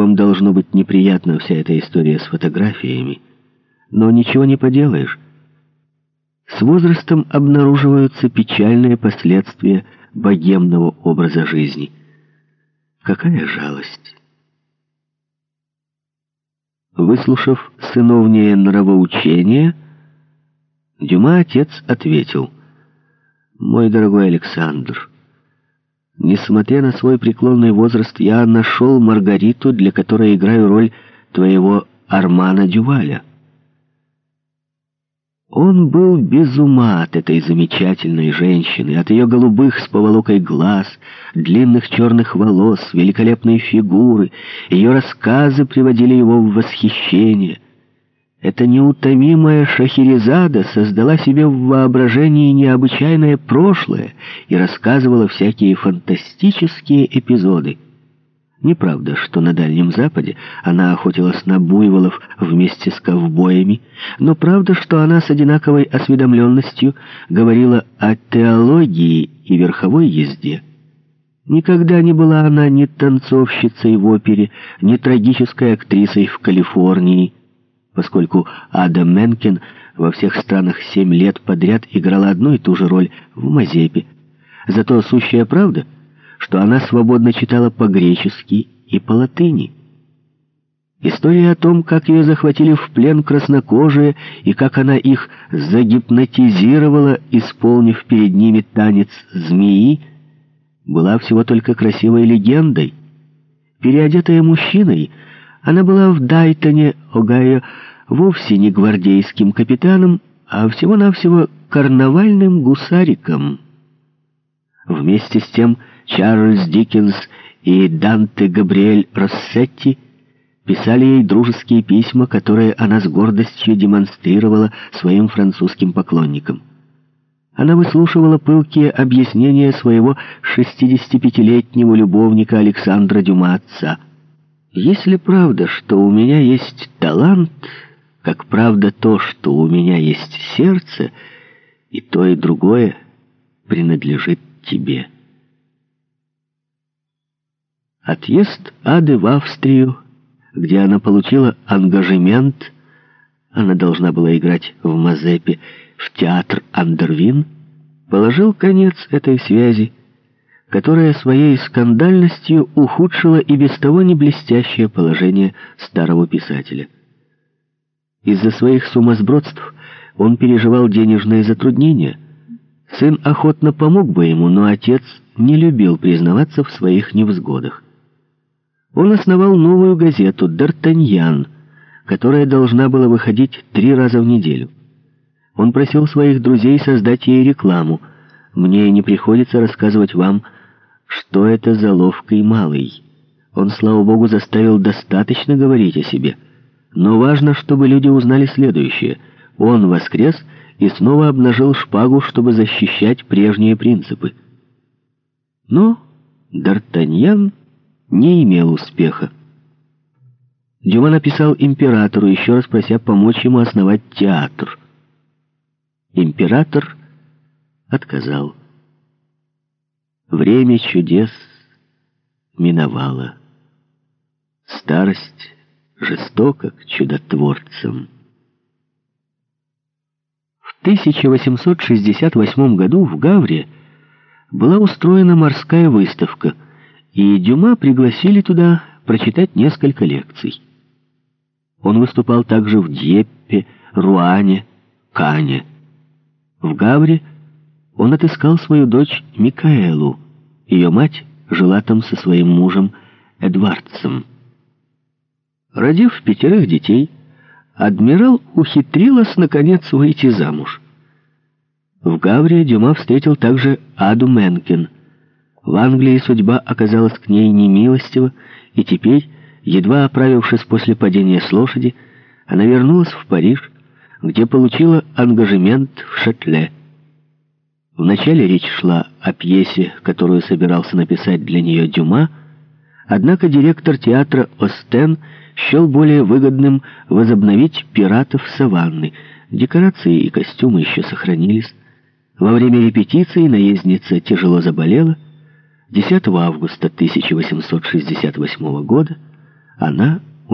вам должно быть неприятна вся эта история с фотографиями. Но ничего не поделаешь. С возрастом обнаруживаются печальные последствия богемного образа жизни. Какая жалость! Выслушав сыновнее нравоучение, Дюма отец ответил, «Мой дорогой Александр, несмотря на свой преклонный возраст, я нашел Маргариту, для которой играю роль твоего Армана Дюваля». Он был без ума от этой замечательной женщины, от ее голубых с поволокой глаз, длинных черных волос, великолепной фигуры. Ее рассказы приводили его в восхищение. Эта неутомимая Шахерезада создала себе в воображении необычайное прошлое и рассказывала всякие фантастические эпизоды. Неправда, что на Дальнем Западе она охотилась на буйволов вместе с ковбоями, но правда, что она с одинаковой осведомленностью говорила о теологии и верховой езде. Никогда не была она ни танцовщицей в опере, ни трагической актрисой в Калифорнии, поскольку Ада Менкен во всех странах семь лет подряд играла одну и ту же роль в Мазепе. Зато сущая правда — что она свободно читала по-гречески и по-латыни. История о том, как ее захватили в плен краснокожие и как она их загипнотизировала, исполнив перед ними танец змеи, была всего только красивой легендой. Переодетая мужчиной, она была в Дайтоне, Огайо, вовсе не гвардейским капитаном, а всего-навсего карнавальным гусариком. Вместе с тем Чарльз Диккенс и Данте Габриэль Россетти писали ей дружеские письма, которые она с гордостью демонстрировала своим французским поклонникам. Она выслушивала пылкие объяснения своего 65-летнего любовника Александра Дюма отца. «Если правда, что у меня есть талант, как правда то, что у меня есть сердце, и то, и другое принадлежит тебе». Отъезд Ады в Австрию, где она получила ангажемент, она должна была играть в Мазепе в театр Андервин, положил конец этой связи, которая своей скандальностью ухудшила и без того не блестящее положение старого писателя. Из-за своих сумасбродств он переживал денежные затруднения. Сын охотно помог бы ему, но отец не любил признаваться в своих невзгодах он основал новую газету «Д'Артаньян», которая должна была выходить три раза в неделю. Он просил своих друзей создать ей рекламу. Мне не приходится рассказывать вам, что это за ловкий малый. Он, слава богу, заставил достаточно говорить о себе. Но важно, чтобы люди узнали следующее. Он воскрес и снова обнажил шпагу, чтобы защищать прежние принципы. Но Д'Артаньян не имел успеха. Дюма написал императору, еще раз прося помочь ему основать театр. Император отказал. Время чудес миновало. Старость жестока к чудотворцам. В 1868 году в Гавре была устроена морская выставка – и Дюма пригласили туда прочитать несколько лекций. Он выступал также в Дьеппе, Руане, Кане. В Гавре он отыскал свою дочь Микаэлу. Ее мать жила там со своим мужем Эдвардсом. Родив пятерых детей, адмирал ухитрилась, наконец, выйти замуж. В Гавре Дюма встретил также Аду Менкин — в Англии судьба оказалась к ней немилостива, и теперь, едва оправившись после падения с лошади, она вернулась в Париж, где получила ангажемент в Шатле. Вначале речь шла о пьесе, которую собирался написать для нее Дюма, однако директор театра Остен счел более выгодным возобновить «Пиратов саванны». Декорации и костюмы еще сохранились. Во время репетиции наездница тяжело заболела, 10 августа 1868 года она